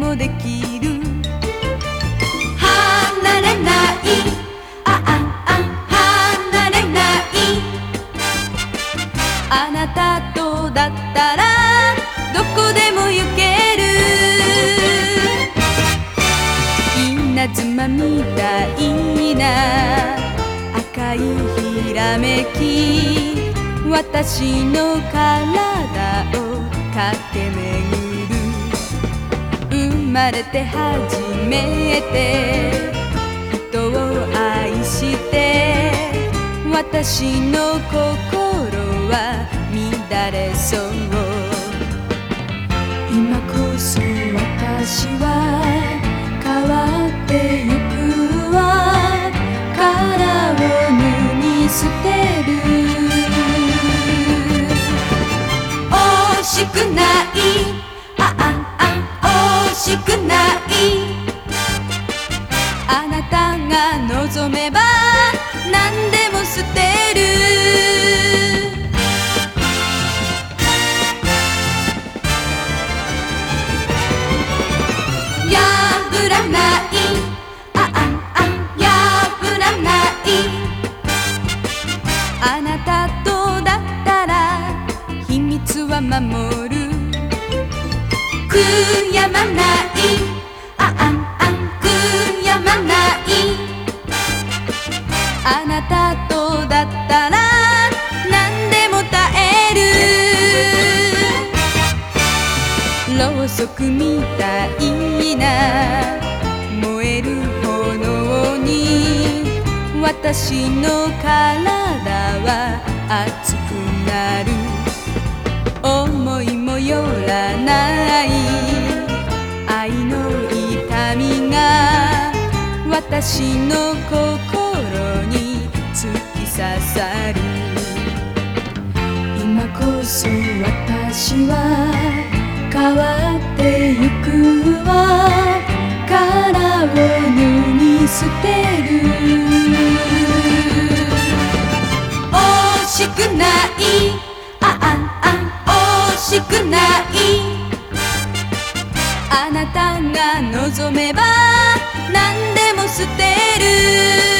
もできる。離れない。あああ離れない。あなたとだったらどこでも行ける。稲妻みたいな。赤いひらめき。私の体を駆け巡る。まれて初めて。人を愛して私の心は乱れそう。今こそ私は変わってゆくわ殻を脱ぎ捨てあなたが望めば何でも捨てる。破らない。あああ破らない。あなたとだったら秘密は守る。悔やまない。ろうそくみたいな。燃える炎に私の体は熱くなる。思いもよらない。愛の痛みが私の心に突き刺さる。今こそ私は変わってゆくわ。殻を脱ぎ捨てる惜しくない。あああ惜しくない。あなたが望めば何でも捨てる